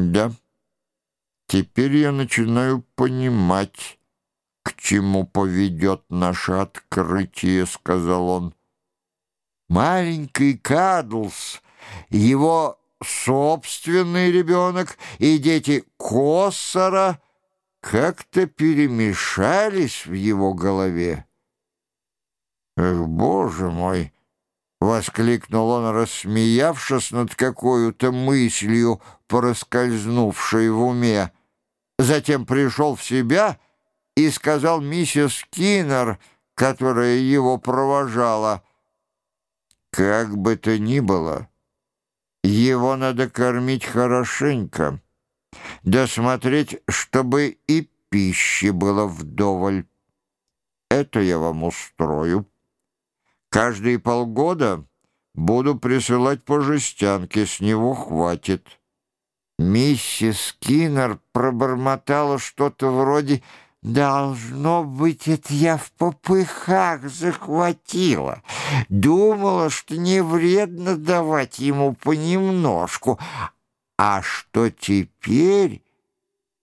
«Да, теперь я начинаю понимать, к чему поведет наше открытие», — сказал он. Маленький Кадлс, его собственный ребенок и дети Коссора как-то перемешались в его голове. «Эх, боже мой!» — воскликнул он, рассмеявшись над какой-то мыслью, проскользнувшей в уме. Затем пришел в себя и сказал миссис Киннер, которая его провожала, «Как бы то ни было, его надо кормить хорошенько, досмотреть, чтобы и пищи было вдоволь. Это я вам устрою». Каждые полгода буду присылать по жестянке, с него хватит». Миссис Киннер пробормотала что-то вроде «Должно быть, это я в попыхах захватила. Думала, что не вредно давать ему понемножку. А что теперь?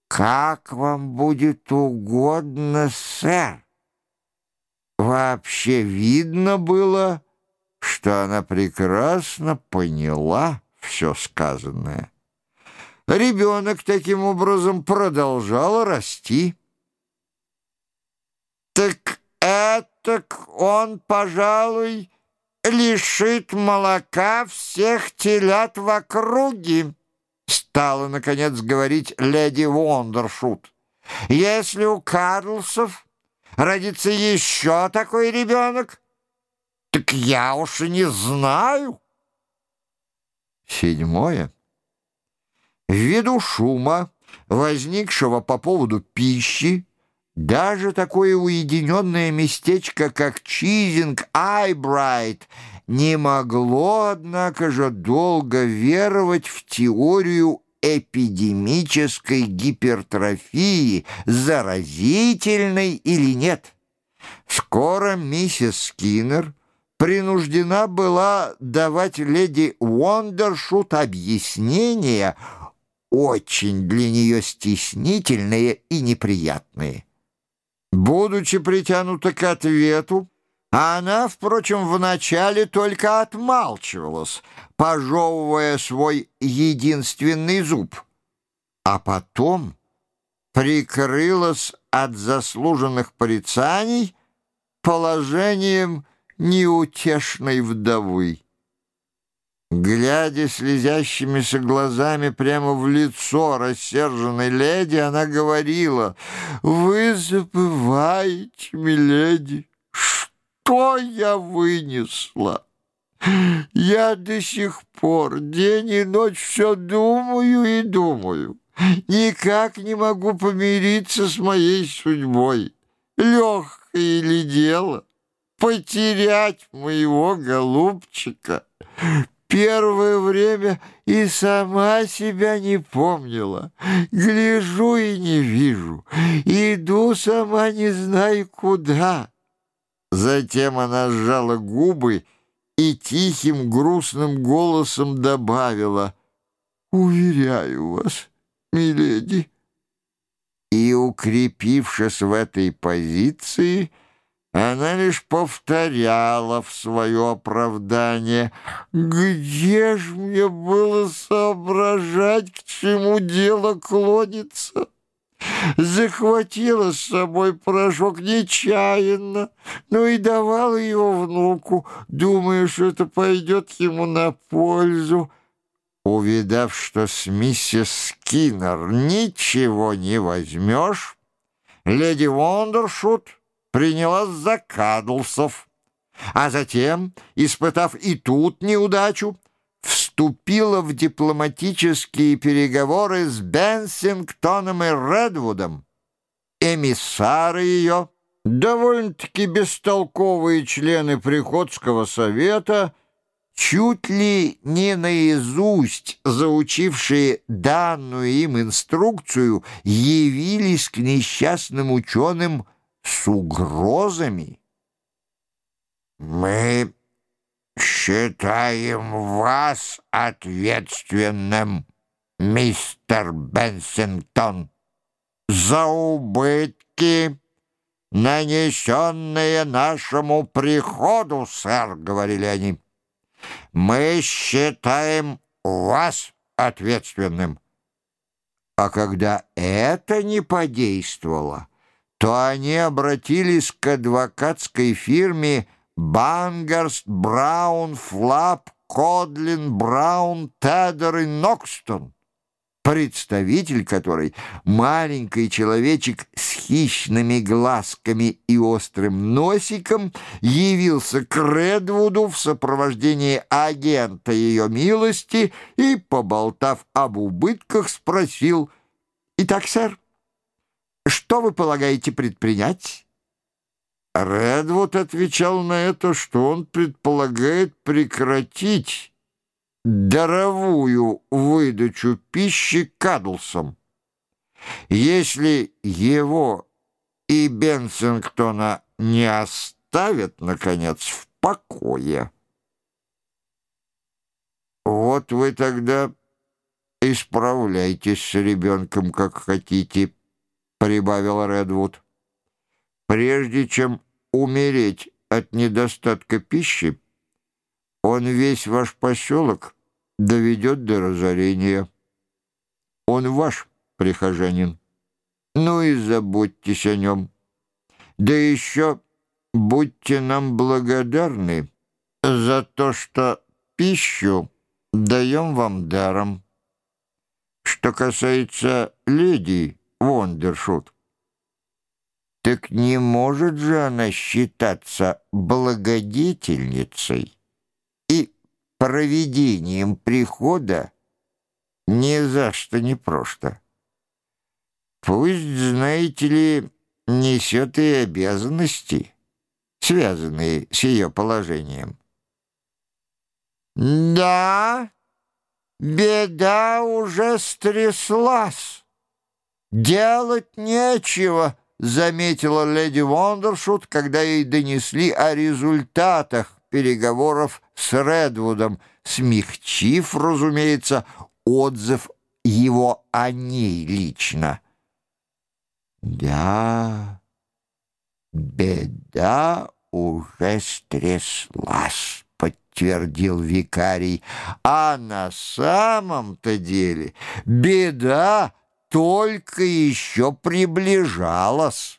Как вам будет угодно, сэр?» Вообще видно было, что она прекрасно поняла все сказанное. Ребенок таким образом продолжал расти. «Так этак он, пожалуй, лишит молока всех телят в округе», стала, наконец, говорить леди Вондершут. «Если у Карлсов родится еще такой ребенок? Так я уж и не знаю. Седьмое. Ввиду шума, возникшего по поводу пищи, даже такое уединенное местечко, как Чизинг Айбрайт, не могло, однако же, долго веровать в теорию эпидемической гипертрофии, заразительной или нет. Скоро миссис Скиннер принуждена была давать леди Уондершут объяснения, очень для нее стеснительные и неприятные. Будучи притянута к ответу, а она, впрочем, вначале только отмалчивалась, пожевывая свой единственный зуб, а потом прикрылась от заслуженных порицаний положением неутешной вдовы. Глядя слезящимися глазами прямо в лицо рассерженной леди, она говорила, «Вы забываете, миледи, что я вынесла? Я до сих пор день и ночь все думаю и думаю. Никак не могу помириться с моей судьбой. Легкое ли дело потерять моего голубчика? Первое время и сама себя не помнила. Гляжу и не вижу, иду сама не знаю куда». Затем она сжала губы и тихим грустным голосом добавила «Уверяю вас, миледи». И, укрепившись в этой позиции, она лишь повторяла в свое оправдание «Где ж мне было соображать, к чему дело клонится?» Захватила с собой порошок нечаянно, но и давала его внуку, думая, что это пойдет ему на пользу. Увидав, что с миссис Скиннер ничего не возьмешь, леди Вондершут принялась за Кадлсов, а затем, испытав и тут неудачу, вступила в дипломатические переговоры с Бенсингтоном и Редвудом. Эмиссары ее, довольно-таки бестолковые члены Приходского совета, чуть ли не наизусть заучившие данную им инструкцию, явились к несчастным ученым с угрозами. «Мы считаем вас ответственным», мистер Бенсингтон, за убытки, нанесенные нашему приходу, сэр, — говорили они. Мы считаем вас ответственным. А когда это не подействовало, то они обратились к адвокатской фирме «Бангарст, Браун, Флап, Кодлин, Браун, Тедер и Нокстон» представитель которой, маленький человечек с хищными глазками и острым носиком, явился к Редвуду в сопровождении агента ее милости и, поболтав об убытках, спросил, «Итак, сэр, что вы полагаете предпринять?» Редвуд отвечал на это, что он предполагает прекратить даровую выдачу пищи Кадлсом. Если его и Бенсингтона не оставят, наконец, в покое, вот вы тогда исправляйтесь с ребенком, как хотите, — прибавил Редвуд. Прежде чем умереть от недостатка пищи, он весь ваш поселок доведет до разорения. Он ваш прихожанин. Ну и заботьтесь о нем. Да еще будьте нам благодарны за то, что пищу даем вам даром. Что касается леди Вондершут, так не может же она считаться благодетельницей проведением прихода ни за что не просто. Пусть, знаете ли, несет и обязанности, связанные с ее положением. «Да, беда уже стряслась. Делать нечего», — заметила леди Вондершут, когда ей донесли о результатах переговоров с Редвудом, смягчив, разумеется, отзыв его о ней лично. «Да, беда уже стряслась», — подтвердил викарий. «А на самом-то деле беда только еще приближалась».